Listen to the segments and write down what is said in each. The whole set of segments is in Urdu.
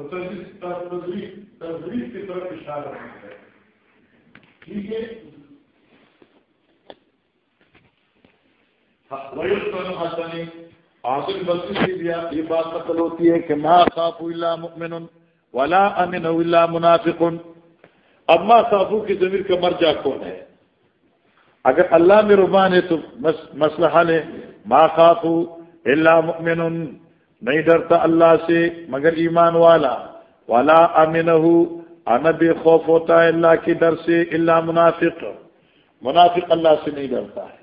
تو تجریف کی طرف اشارہ ہے۔ ٹھیک ہے؟ آصر بلکہ سے بھی یہ بات نقل ہوتی ہے کہ ما صاف اللہ مؤمن ولا امن اللہ منافق۔ اب ما صافو کی ضمیر کا مرجع کون ہے؟ اگر اللہ میں ربان ہے تو مسئلہ حل ہے ما خافو اللہ مؤمن۔ نہیں ڈرتا اللہ سے، مگر ایمان والا۔ والا امن ان بے خوف ہوتا ہے اللہ کے ڈر سے اللہ منافق۔ منافق اللہ سے نہیں ڈرتا ہے۔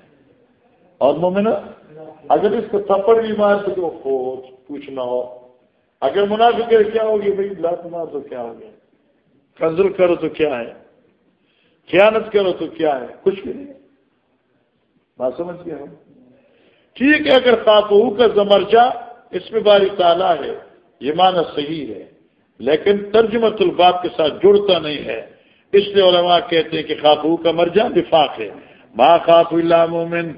اور مومن اگر اس کو تھپڑ بھی مار تو کچھ نہ ہو۔ اگر منافق کیا ہوگی بھائی؟ لات مار تو کیا ہو گیا؟ کنزل کرو تو کیا ہے؟ خیانت کرو تو کیا ہے؟ کچھ بھی نہیں۔ بات سمجھ گیا ہوں ٹھیک ہے، اگر خاتو کا زمرجا اس میں باری تالا ہے، یہ معنی صحیح ہے، لیکن ترجمت الباب کے ساتھ جڑتا نہیں ہے۔ اس لیے علماء کہتے ہیں کہ خاتو کا مرجا نفاق ہے۔ ما خاف اللہ مومن،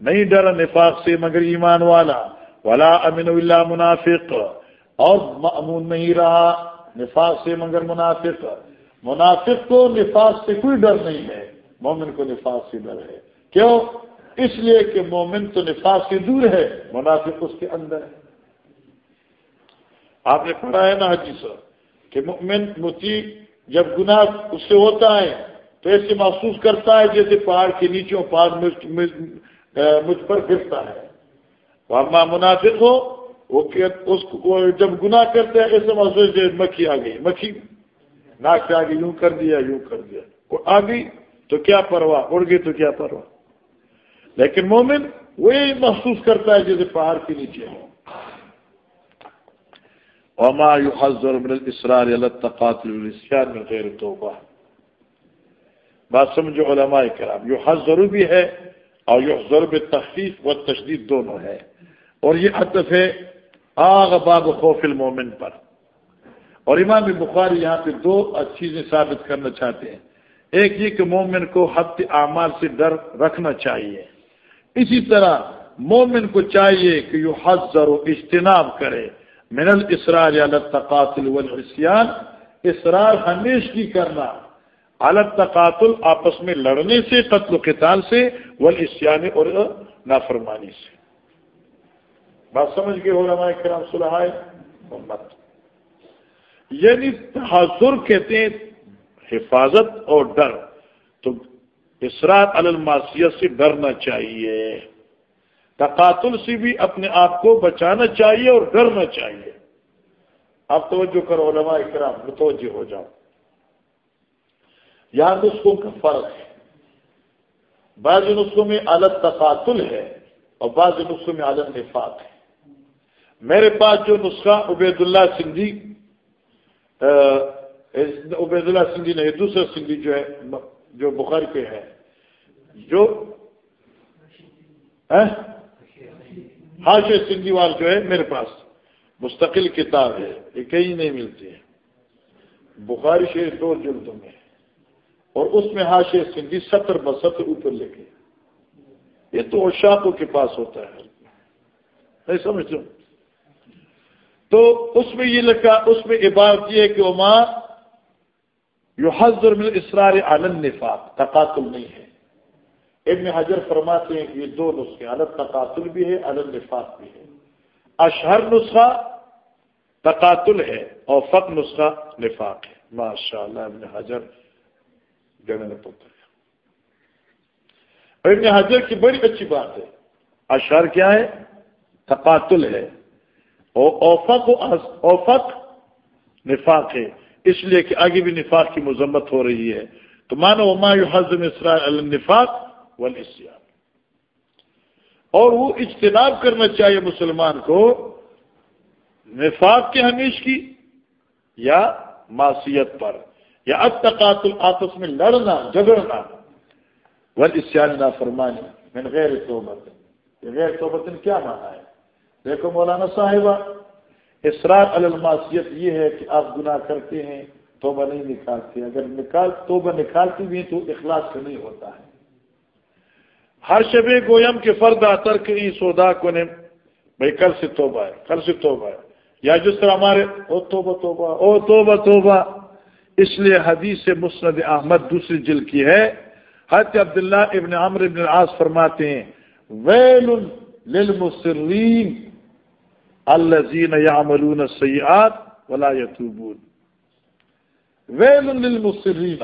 نہیں ڈرا نفاق سے مگر ایمان والا۔ ولا امن اللہ منافق۔ اور معمون نہیں رہا نفاق سے مگر منافق۔ منافق کو نفاق سے کوئی ڈر نہیں ہے، مومن کو نفاق سے ڈر ہے۔ کیوں؟ اس لیے کہ مومن تو نفاق سے دور ہے، منافق اس کے اندر ہے۔ آپ نے پڑھا ہے نا حجی سر کہ مومن متی جب گناہ اس سے ہوتا ہے، تو ایسے محسوس کرتا ہے جیسے پہاڑ کے نیچے پہاڑ مجھ پر گرتا ہے۔ وہ منافق ہو، وہ اس کو جب گناہ کرتے ہیں ایسے محسوس مکھی آ گئی، مکھی۔ ناک سے آگے یوں کر دیا، یوں کر دیا۔ آ گئی، تو کیا پرواہ؟ اڑ گئی تو کیا پرواہ؟ لیکن مومن وہی محسوس کرتا ہے جیسے پہاڑ کے نیچے ہو وما يحذر من الاصرار على التقاتل والاسيان من غير توبہ بات سمجھو علماء کرام، يحذر بھی ہے اور يحذر بالتخفيف والتشديد دونوں ہے اور یہ عطف ہے آغ باب خوف المومن پر۔ اور امام بخاری یہاں پہ دو چیزیں ثابت کرنا چاہتے ہیں۔ ایک یہ کہ مومن کو حد اعمال سے ڈر رکھنا چاہیے۔ اسی طرح مومن کو چاہیے کہ یہ حضر و اجتناب کرے. من الاسرار علی تقاتل والعصیان، اسرار ہمیش کی کرنا. الگ تقاتل آپس میں لڑنے سے، قتل و قتال سے، والعصیان اور نافرمانی سے. بات سمجھ گئے ہو رہا کرام صلاح محمد یعنی تحضر کہتے ہیں حفاظت اور ڈر. اسرات الماسیت سے ڈرنا چاہیے۔ تقاتل سے بھی اپنے آپ کو بچانا چاہیے اور ڈرنا چاہیے۔ آپ توجہ کرو علماء کرام، متوجہ ہو جاؤ۔ یہاں نسخوں کا فرق ہے۔ بعض نسخوں میں الگ تقاتل ہے اور بعض نسخوں میں الگ نفاق ہے۔ میرے پاس جو نسخہ عبید اللہ سندھی عبید اللہ سندھی نہیں، دوسرا سندھی جو ہے، جو بخاری پہ ہے۔ جو ہاش سندھی وال جو ہے میرے پاس مستقل کتاب ہے، یہ کہیں نہیں ملتی ہے۔ بخاری شیر دو جلدوں میں اور اس میں ہاش سندھی ستر بستر اوپر لکھے یہ تو اشاقوں کے پاس ہوتا ہے۔ نہیں سمجھتا تو اس میں یہ لکھا، اس میں عبارت یہ ہے کہ ماں یو حضر میں اسرار عالم نفاق تقاتل نہیں ہے۔ ابن حجر فرماتے ہیں کہ یہ دو نسخے الگ تقاتل بھی ہے الگ نفاق بھی ہے۔ اشہر نسخہ تقاتل ہے اور فق نسخہ نفاق ہے۔ ماشاء اللہ ابن حجر جنرل پتر ابن حجر کی بڑی اچھی بات ہے، اشہر کیا ہے؟ تقاتل ہے۔ اور اوفق اوفق نفاق ہے۔ اس لیے کہ آگے بھی نفاق کی مذمت ہو رہی ہے۔ تو مانو مایو حضم اسرائیل النفاق والاسیان اور وہ اجتناب کرنا چاہیے مسلمان کو، نفاق کے ہمیش کی یا معصیت پر، یا اب تقاتل آپس میں لڑنا، جھگڑنا۔ ول نہ فرمانی میں نے غیر صحبت غیر صحبت کیا مانا ہے؟ دیکھو مولانا صاحبہ اسرار الماسیت یہ ہے کہ آپ گناہ کرتے ہیں، توبہ نہیں نکالتے۔ اگر نکال، توبہ نکالتی بھی تو اخلاص کا نہیں ہوتا ہے۔ ہر شب گویم کے فرد آتر کے سودا کو نے بھائی کل سے توبہ ہے، کل سے توبہ ہے۔ یا جس طرح ہمارے، او توبہ توبہ، او توبہ توبہ۔ اس لیے حدیث مسند احمد دوسری جل کی ہے۔ حضرت عبداللہ ابن عمر ابن العاص فرماتے ہیں، ویل للمصرین الذین یعملون السیئات ولا یتوبون۔ ویل للمصرین،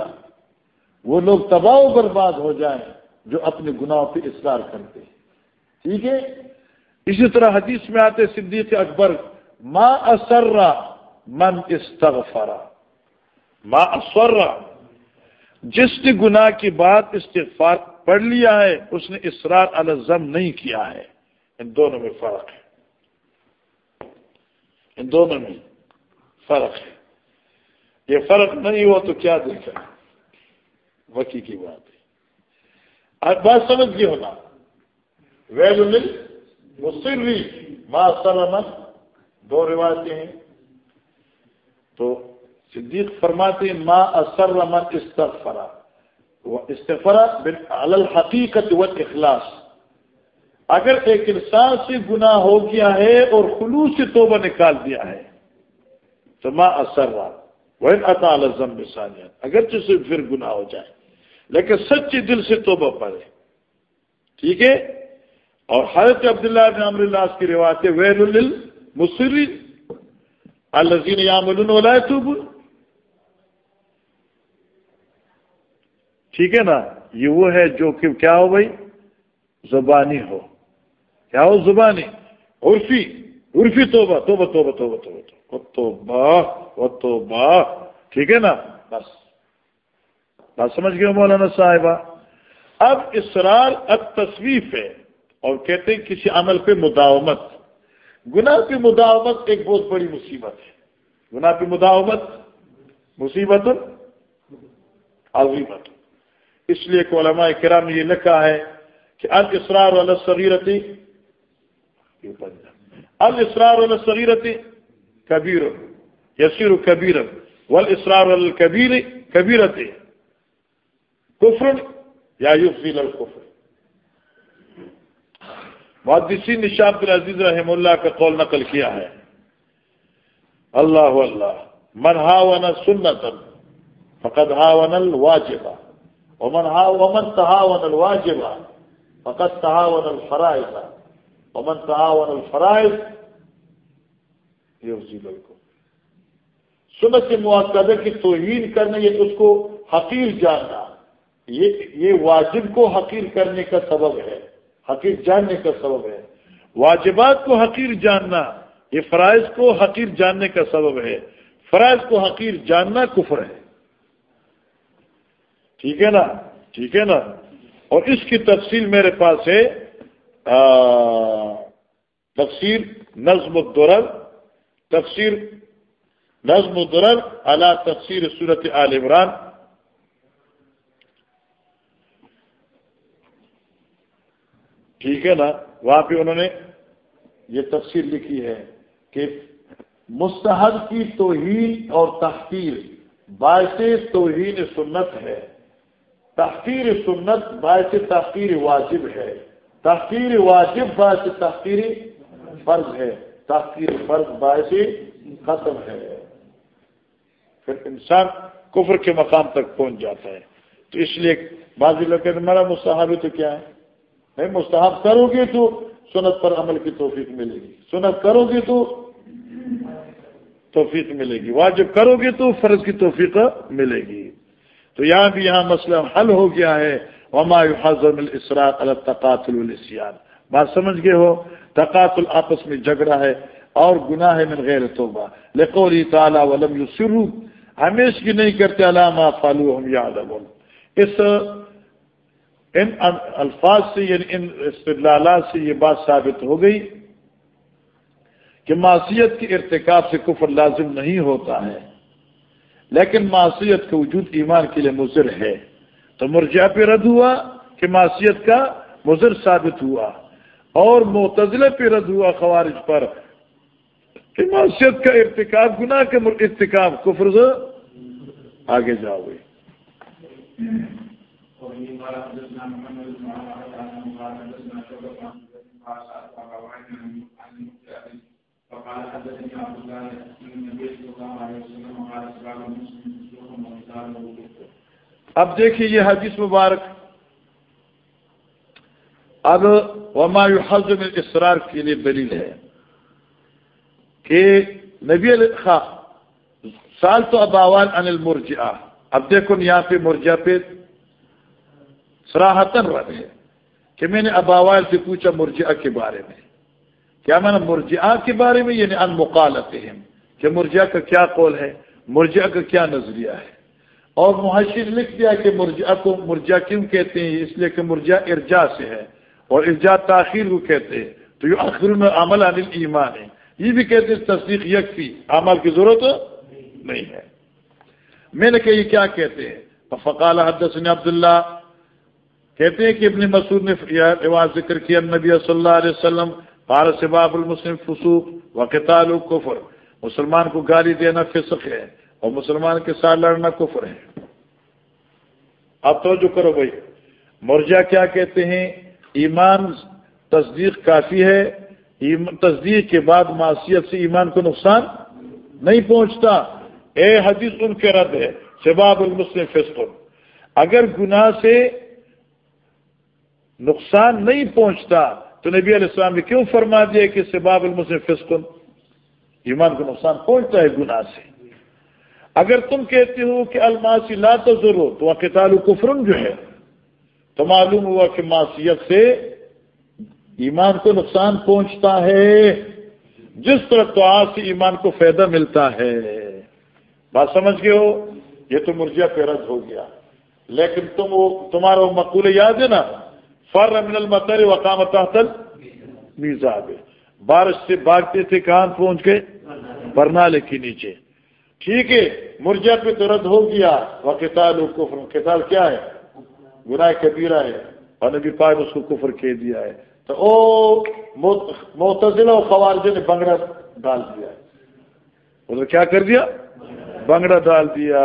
وہ لوگ تباہ و برباد ہو جائیں۔ جو اپنے گناہوں پہ اصرار کرتے ہیں۔ ٹھیک ہے؟ اسی طرح حدیث میں آتے صدیق اکبر، ما اسرا من استغفرا ما اسرا جس نے گناہ کی بات استغفار پڑھ لیا ہے، اس نے اسرار الزم نہیں کیا ہے۔ ان دونوں میں فرق ہے۔ ان دونوں میں فرق ہے۔ یہ فرق نہیں ہوا تو کیا دیکھا وکی کی بات ہے۔ بات سمجھ گئی ہونا۔ ویل مصری ما سلمت دو روایتیں ہیں۔ تو صدیق فرماتے ہیں، ما اثر من استغفرا استغفرا الحقیقت و اخلاص اگر ایک انسان سے گناہ ہو گیا ہے اور خلوص سے توبہ نکال دیا ہے، تو ماں اثر وہ عطا الزم اگرچہ سے پھر گناہ ہو جائے۔ لیکن سچے دل سے توبہ پڑے ٹھیک ہے؟ اور حضرت عبداللہ بن عمر اللہ کی روایت ویل المصری الزین یامل تو ٹھیک ہے نا؟ یہ وہ ہے جو کہ کیا ہو بھائی؟ زبانی ہو۔ کیا ہو زبانی؟ عرفی۔ عرفی توبہ توبہ توبہ توبہ توبہ۔ توبہ توبہ۔ ٹھیک ہے نا؟ بس۔ بات سمجھ گئے مولانا صاحبہ؟ اب اسرار اب تصویف ہے اور کہتے ہیں کسی عمل پہ مداومت۔ گناہ کی مداومت ایک بہت بڑی مصیبت ہے۔ گناہ کی مداومت؟ مصیبت؟ عظیمت۔ اس لیے کہ علماء کرام نے یہ لکھا ہے کہ الاسرار والا صغیرتی الاسرار والا کبیر یسیر کبیر والاسرار والکبیر کبیرتی کفر یا یفضیل الکفر محدثی نشاب العزیز رحم اللہ کا قول نقل کیا ہے. اللہ اللہ من ہاون سنتا فقد ہاون الواجبہ ومن ها ومن تهاون الواجب فقد تهاون الفرائض. ومن تهاون الفرائض يفزي لكم سنت مواقع کی توہین کرنا یہ اس کو حقیر جاننا. یہ یہ واجب کو حقیر کرنے کا سبب ہے، حقیر جاننے کا سبب ہے۔ واجبات کو حقیر جاننا، یہ فرائض کو حقیر جاننے کا سبب ہے۔ فرائض کو حقیر جاننا کفر ہے۔ ٹھیک ہے نا؟ ٹھیک ہے نا؟ اور اس کی تفصیل میرے پاس ہے۔ تفسیر نظم الدرر، تفسیر نظم الدرر اعلی تفسیر صورت عال عمران۔ ٹھیک ہے نا؟ وہاں پہ انہوں نے یہ تفسیر لکھی ہے کہ مستحد کی توہین اور تحقیر باعث توہین سنت ہے۔ تحقیر سنت باعث تحقیر واجب ہے۔ تحقیر واجب باعث تحقیر فرض ہے۔ تحقیر فرض باعث ختم ہے۔ پھر انسان کفر کے مقام تک پہنچ جاتا ہے۔ تو اس لیے بعض لوگ کہتے میرا مستحب تو کیا ہے؟ نہیں مستحب کرو گے تو سنت پر عمل کی توفیق ملے گی۔ سنت کرو گے تو توفیق ملے گی۔ واجب کرو گے تو فرض کی توفیق ملے گی۔ تو یہاں بھی یہاں مسئلہ حل ہو گیا ہے۔ وما حضم الاسراء التقاتل الاسیان بات سمجھ گئے ہو؟ تقاتل آپس میں جھگڑا ہے اور گناہ ہے من غیر توبہ۔ لقولی تعالی ولم یسروا ہمیش کی نہیں کرتے علامہ فالو ہم یاد اس ان الفاظ سے یعنی ان استدلالات سے یہ بات ثابت ہو گئی کہ معصیت کے ارتکاب سے کفر لازم نہیں ہوتا ہے۔ لیکن معصیت کا وجود ایمان کے لیے مضر ہے۔ تو مرجع پہ رد ہوا کہ معصیت کا مضر ثابت ہوا۔ اور معتزلہ پہ رد ہوا خوارج پر کہ معصیت کا ارتکاب گناہ کے ارتکاب کفر سے آگے جاؤ گے۔ اب دیکھیے یہ حدیث مبارک۔ اب وما حضم اسرار کے لیے دلیل ہے کہ نبی علیہ سال تو اب آواز انل مرجا اب دیکھو یہاں پہ مرجا پہ سراہتن رد ہے کہ میں نے اباوال سے پوچھا مرجا کے بارے میں۔ کیا میں نے مرجا کے بارے میں یعنی ان مقالت کہ مرجا کا کیا قول ہے؟ مرجا کا کیا نظریہ ہے؟ اور محشر لکھ دیا کہ مرجا کو مرجا کیوں کہتے ہیں؟ اس لیے کہ مرجا ارجا سے ہے اور ارجا تاخیر کو کہتے ہیں۔ تو یہ آخر میں عمل عن ایمان ہے۔ یہ بھی کہتے ہیں تصدیق یکفی۔ عمل کی ضرورت نہیں ہے۔ میں نے کہ یہ کیا کہتے ہیں؟ فقال حدثني عبداللہ کہتے ہیں کہ ابن مسعود نے رواج ذکر کیا، نبی صلی اللہ علیہ وسلم قال سباب المسلم فسوق وقتال کفر۔ مسلمان کو گالی دینا فسق ہے اور مسلمان کے ساتھ لڑنا کفر ہے۔ اب تو جو کرو بھائی۔ مرجا کیا کہتے ہیں؟ ایمان تصدیق کافی ہے۔ تصدیق کے بعد معاشیت سے ایمان کو نقصان نہیں پہنچتا۔ اے حدیث ان کے رد ہے، شباب المسلم فسق۔ اگر گناہ سے نقصان نہیں پہنچتا تو نبی علیہ السلام نے کیوں فرما دیا کہ سباب المسلم فسق ایمان کو نقصان پہنچتا ہے، گناہ سے۔ اگر تم کہتے ہو کہ الماسی لا تو ضرور تو قتال کفرن جو ہے، تو معلوم ہوا کہ معصیت سے ایمان کو نقصان پہنچتا ہے۔ جس طرح تو آج سے ایمان کو فائدہ ملتا ہے۔ بات سمجھ گئے ہو؟ یہ تو مرجیا پہ رد ہو گیا۔ لیکن تم وہ تمہارا وہ مقول یاد ہے نا؟ فر من المطر وقام تحتل میزاب بارش سے بھاگتے تھے کہاں پہنچ گئے؟ برنالے کے نیچے. ٹھیک ہے مرجا پہ تو رد ہو گیا. وہ کتاب کتاب کیا ہے؟ گناہ کبیرہ ہے. اور نبی پاک اس کو کفر کہہ دیا ہے. تو او متضلا و خوارج نے بنگڑا ڈال دیا انہوں نے کیا کر دیا؟ بنگڑا ڈال دیا.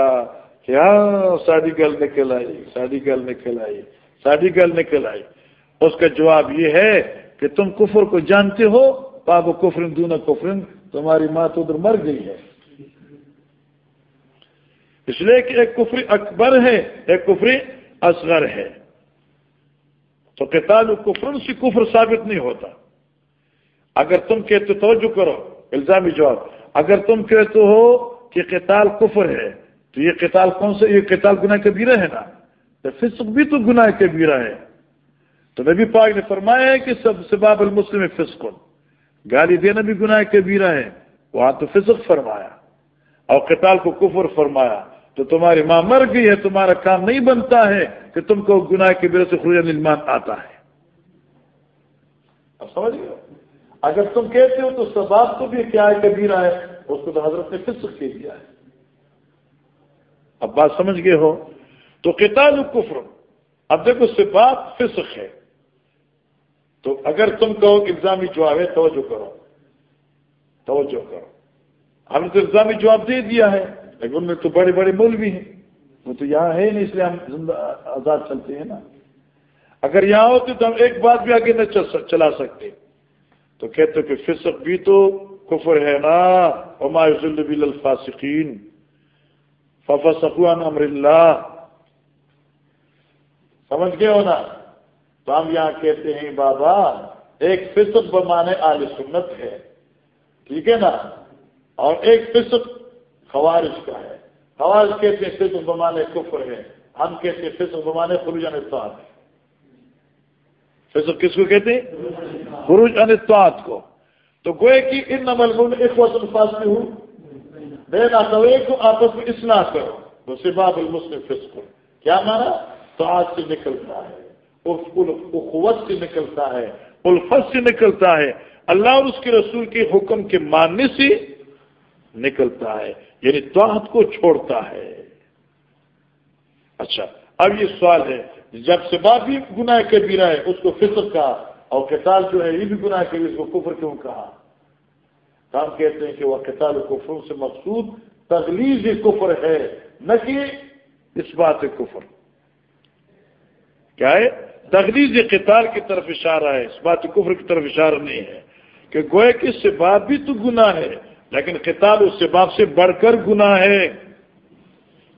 کہ ہاں ساڑی گل نکل آئی ساڑی گل نکل آئی ساڑی گل نکل آئی. اس کا جواب یہ ہے کہ تم کفر کو جانتے ہو پاک و کفرن، دون کفرن، تمہاری ماں تو ادھر مر گئی ہے۔ اس لیے کہ ایک کفری اکبر ہے، ایک کفری اصغر ہے۔ تو قتال کفرن سے کفر ثابت نہیں ہوتا۔ اگر تم کہتے توجہ کرو، الزامی جواب۔ اگر تم کہتے ہو کہ قتال کفر ہے، تو یہ قتال کون سے یہ قتال گناہ کبیرہ ہے نا؟ تو فسق بھی تو گناہ کبیرہ ہے۔ تو نبی پاک نے فرمایا ہے کہ سب سباب المسلم فسق. گالی دینا بھی گناہ کبیرہ ہے. وہاں تو فسق فرمایا. اور قتال کو کفر فرمایا. تو تمہاری ماں مر گئی ہے، تمہارا کام نہیں بنتا ہے کہ تم کو گناہ کے بے سے خروج نلمان آتا ہے. اب سمجھ گئے؟ اگر تم کہتے ہو تو سباب کو بھی کیا ہے کبیرہ ہے؟ اس کو تو حضرت نے فسق کے دیا ہے. اب بات سمجھ گئے ہو؟ تو قتال کفر. اب دیکھو، سباب فسق ہے. تو اگر تم کہو کہ الزامی جواب ہے، توجہ کرو۔ توجہ کرو۔ ہم نے تو الزامی جواب دے دیا ہے، لیکن ان میں تو بڑے بڑے مول بھی ہیں۔ وہ تو یہاں ہے نہیں، اس لیے ہم زندہ آزاد چلتے ہیں نا۔ اگر یہاں ہوتے تو ہم ایک بات بھی آگے نہ چلا سکتے۔ تو کہتے کہ فسق بھی تو کفر ہے نا۔ بل الفاسقین ففا سکوان امر اللہ۔ سمجھ گئے ہو نا؟ تو ہم یہاں کہتے ہیں، بابا، ایک فسق بمانے آل سنت ہے۔ ٹھیک ہے نا؟ اور ایک فسق خوارش کا ہے۔ خوارش کہتے ہیں فض بمانے کفر ہے۔ ہم کہتے ہیں فض بمانے خروج انتواد ہے کس کو کہتے ہیں؟ خروج انتواد کو۔ تو گوئے کی ان نمل ایک وقت الفاظ میں ہوں بے نہ کو آپس میں اصلاح کرو۔ تو سباب المسلم فض کو کیا مانا؟ تو آج سے نکلتا ہے۔ قوت سے نکلتا ہے الفت سے نکلتا ہے۔ اللہ اور اس کے رسول کے حکم کے ماننے سے نکلتا ہے یعنی توحت کو چھوڑتا ہے۔ اچھا اب یہ سوال ہے، جب سے بھی گناہ کبیرہ ہے، اس کو فطر کا اور کتال جو ہے، یہ بھی گناہ کبیر اس کو کفر کیوں کہا؟ ہم کہتے ہیں کہ وہ کتال کفر سے مقصود تغلیز کفر ہے، نہ کہ اس بات کفر۔ کیا ہے؟ تغلیز قتال کی طرف اشارہ ہے اس بات کفر کی طرف اشارہ نہیں ہے کہ گوئے کی سباب بھی تو گناہ ہے لیکن قتال اس سباب سے بڑھ کر گناہ ہے۔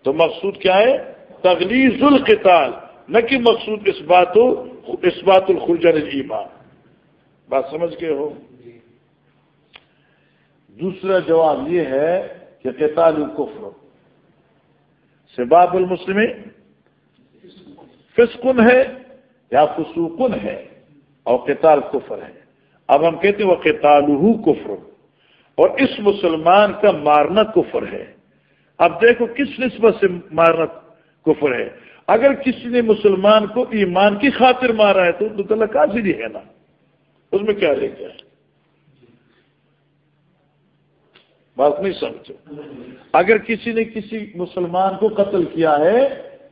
تو مقصود کیا ہے؟ تغلیظ القتال نہ کہ مقصود اس بات اس بات الخرجن ایمان بات سمجھ گئے ہو؟ دوسرا جواب یہ ہے کہ قتال الکفر سباب المسلم فسکن ہے۔ یا فسوکن ہے اور قتال کفر ہے۔ اب ہم کہتے ہیں وہ قتال کفر۔ اور اس مسلمان کا مارنا کفر ہے۔ اب دیکھو کس نسبت سے مارنا کفر ہے۔ اگر کسی نے مسلمان کو ایمان کی خاطر مارا ہے تو تو اللہ ہے نا۔ اس میں کیا لے گیا بات نہیں سمجھو۔ اگر کسی نے کسی مسلمان کو قتل کیا ہے،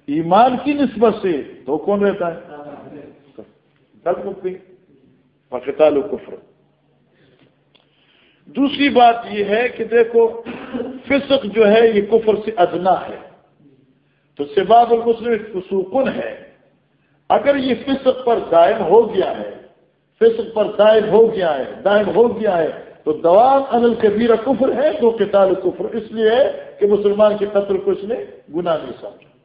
ایمان کی نسبت سے تو کون رہتا ہے؟ فقتال کفر۔ دوسری بات یہ ہے کہ دیکھو، فسق جو ہے، یہ کفر سے ادنا ہے۔ تو سباب المسلم فسوقن ہے۔ اگر یہ فسق پر دائم ہو گیا ہے، فسق پر دائم ہو گیا ہے، دائم ہو گیا ہے، تو دوام انل کبیر کفر ہے، تو قتال کفر۔ اس لیے ہے کہ مسلمان کے قتل کو اس نے گناہ نہیں سمجھا۔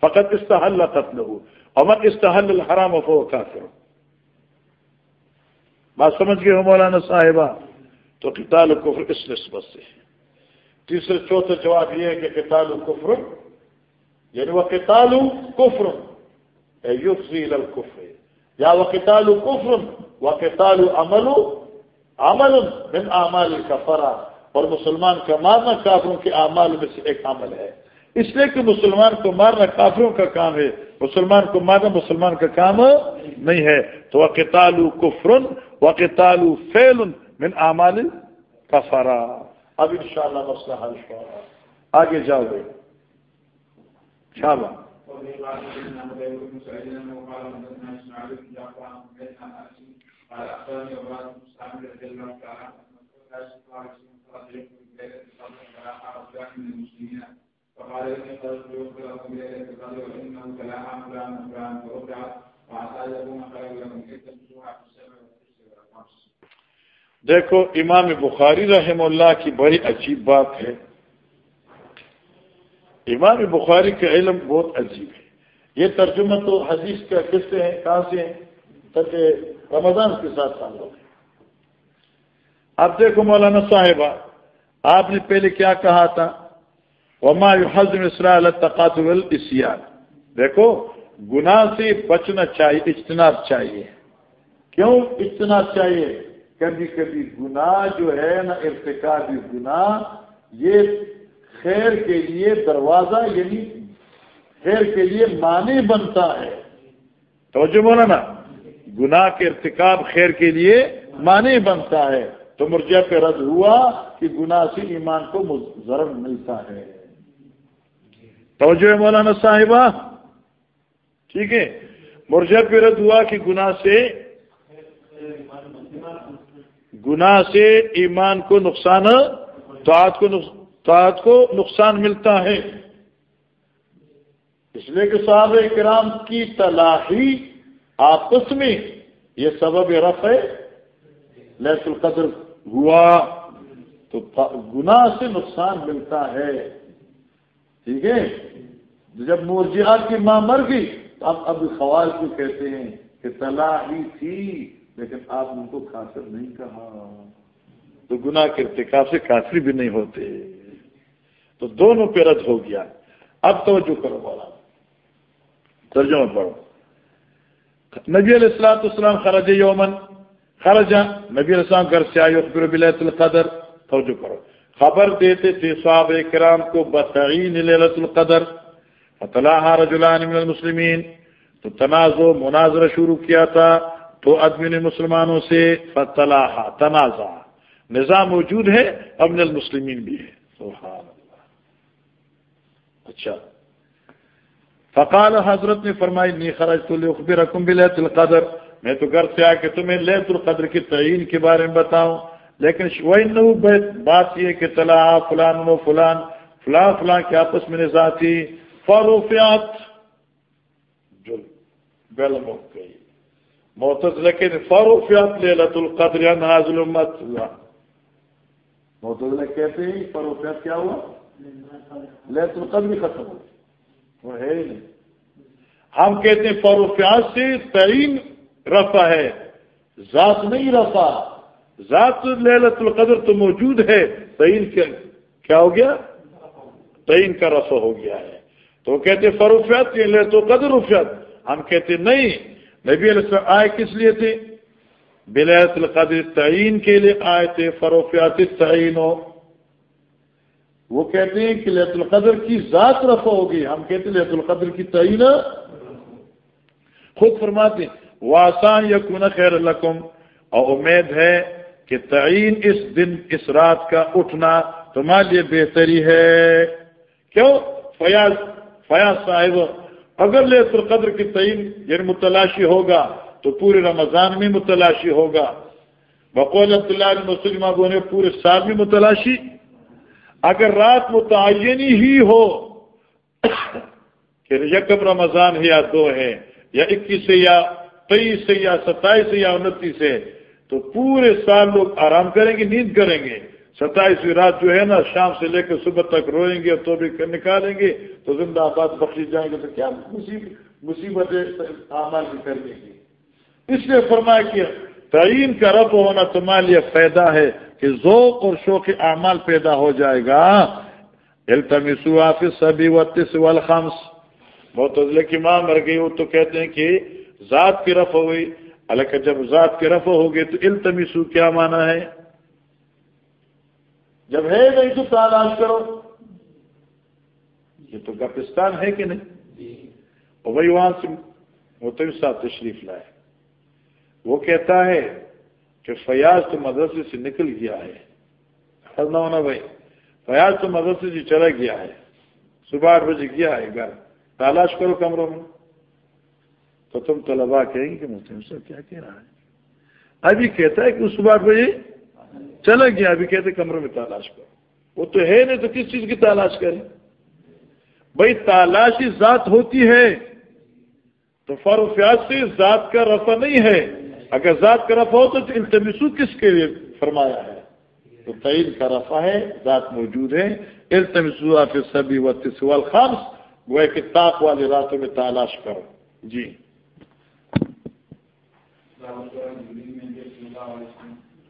فقط استحل قتل ہو امن استحل الحرام ہو کافر۔ بات سمجھ گئے ہو مولانا صاحبہ؟ تو قتال کفر اس نسبت سے تیسرے، چوتھے جواب یہ ہے کہ قتال کفر یعنی وہ قتال کفر یوفزیل الکفر یا وہ قتال کفر وہ قتال عمل عمل من اعمال کفرا اور مسلمان کا مارنا کافروں کے اعمال میں سے ایک عمل ہے۔ اس لیے کہ مسلمان کو مارنا کافروں کا کام ہے۔ مسلمان کو مارنا مسلمان کا کام نہیں ہے۔ تو وقتال کفرن وقتال فیل من اعمال کفرا اب ان شاء اللہ مسئلہ حل آگے جاؤ گے فقال قد وإنه وعسى يكون إذ تمسوها في والخمس دیکھو، امام بخاری رحم اللہ کی بڑی عجیب بات ہے۔ امام بخاری کا علم بہت عجیب ہے۔ یہ ترجمہ تو حدیث کا کس سے کہاں سے ہے؟ رمضان کے ساتھ تعلق ہے۔ اب دیکھو مولانا صاحبہ، آپ نے پہلے کیا کہا تھا؟ وما حضم اسرائیل تقاتل الاسیان دیکھو، گناہ سے بچنا چاہیے، اجتناب چاہیے۔ کیوں اجتناب چاہیے؟ کبھی کبھی گناہ جو ہے نا ارتقابی گناہ، یہ خیر کے لیے دروازہ یعنی خیر کے لیے معنی بنتا ہے۔ توجہ مولانا، گناہ کے ارتکاب خیر کے لیے معنی بنتا ہے۔ تو مرجع پہ رد ہوا کہ گناہ سے ایمان کو ضرر ملتا ہے۔ توجہ مولانا صاحبہ، ٹھیک ہے۔ مرجع پہ رد ہوا کہ گناہ سے گناہ سے ایمان کو نقصان تو کو طاعت کو نقصان ملتا ہے۔ اس لیے کہ صحابہ کرام کی تلاحی آپس میں یہ سبب رفع لیس القدر ہوا۔ تو گناہ سے نقصان ملتا ہے۔ ٹھیک ہے؟ جب مرجیات کی ماں مر گئی اب اب سوال کیوں کہتے ہیں کہ تلا ہی تھی۔ لیکن آپ ان کو کافر نہیں کہا۔ تو گناہ کے ارتکاب سے کافر بھی نہیں ہوتے۔ تو دونوں پہ رد ہو گیا۔ اب توجہ کرو بولا ترجمہ پڑھو۔ نبی علیہ السلاۃ السلام خرج یومن خرج نبی علیہ السلام گھر سے آئے بلیت القدر۔ توجہ کرو۔ خبر دیتے تھے صحابہ کرام کو بتعین لیلت القدر۔ فطلعها رجلان من المسلمین تو تنازع مناظرہ شروع کیا تھا۔ تو ادمین مسلمانوں سے فتلاحا تنازع۔ نظام موجود ہے ابن المسلمین بھی ہے۔ سبحان اللہ۔ اچھا۔ فقال حضرت نے فرمائی نی خرج تو اخبر رقم بھی لیت القدر۔ میں تو گھر سے آ کے تمہیں لیت القدر کی تعین کے بارے میں بتاؤں۔ لیکن بات یہ کہ تلا فلان و فلان، فلاں فلاں کے آپس میں ذاتی فروفیات جو بیل مک گئی۔ محتز لکھے فروفیات لیلت القدر نازل امت ہوا محتز کہتے ہیں فروفیات کیا ہوا؟ لیلت القدر ختم ہو وہ ہے ہی نہیں۔ ہم کہتے ہیں فروفیات سے ترین رفع ہے۔ ذات نہیں رفع۔ ذات للت القدر تو موجود ہے۔ تعین کیا ہو گیا؟ تعین کا رفع ہو گیا ہے۔ تو کہتے فروفیات یہ لے تو قدر رفیت ہم کہتے نہیں۔ نبی علیہ السلام آئے کس لیے تھے؟ بلیت القدر تعین کے لیے آئے تھے، فروفیات تعین ہو وہ کہتے ہیں کہ لیت القدر کی ذات رفع ہوگی ہم کہتے ہیں لیت القدر کی تعین۔ خود فرماتے وہ آسان یقون خیر القم اور امید ہے کہ تعین اس دن، اس رات کا اٹھنا تمہارے لیے بہتری ہے۔ کیوں؟ فیاض فیاض صاحب اگر لے القدر کی تعین یعنی متلاشی ہوگا، تو پورے رمضان میں متلاشی ہوگا۔ بقول عبداللہ مسلمہ بولے پورے سال میں متلاشی۔ اگر رات متعینی ہی ہو یعنی کہ یکم رمضان ہے یا دو ہے، یا اکیس سے یا تیئیس سے یا ستائیس سے یا انتیس سے تو پورے سال لوگ آرام کریں گے، نیند کریں گے۔ ستائیسویں رات جو ہے نا، شام سے لے کر صبح تک روئیں گے تو بھی نکالیں گے، تو زندہ آباد بخشی جائیں گے، تو کیا مصیبتیں اعمال بھی کرنے گی اس لیے فرمایا کہ تعین کا رب ہونا تمہارے لیے فائدہ ہے کہ ذوق اور شوق اعمال پیدا ہو جائے گا۔ التمسو آفس سبھی وطس والخمس بہت کی ماں مر گئی، وہ تو کہتے ہیں کہ ذات کی رف ہوئی، حالانکہ جب ذات کی رف ہو گئی تو التمسو کیا مانا ہے؟ جب ہے نہیں تو تلاش کرو۔ یہ تو گپستان ہے کہ نہیں؟ اور وہی وہاں سے وہ تو ساتھ تشریف لائے۔ وہ کہتا ہے کہ فیاض تو مدرسے سے نکل گیا ہے۔ نہ ہونا بھائی فیاض تو مدرسے سے چلا گیا ہے۔ صبح آٹھ بجے گیا ہے گھر۔ تلاش کرو کمروں میں۔ تو تم طلبا کہیں گے کہ محتم صاحب کیا کہہ رہا ہے؟ ابھی کہتا ہے کہ صبح آٹھ بجے چلا گیا، ابھی کہتے کمرے میں تلاش کرو۔ وہ تو ہے نہیں تو کس چیز کی تلاش کریں؟ بھائی تالاشی ذات ہوتی ہے تو فروفیات سے ذات کا رفع نہیں ہے۔ اگر ذات کا رفع ہو تو التمسو کس کے لیے فرمایا ہے؟ تو تعین کا رفع ہے، ذات موجود ہے۔ التمسو آپ سبھی و تسوال خامس وہ کہ تاپ والے راتوں میں تلاش کرو۔ جی۔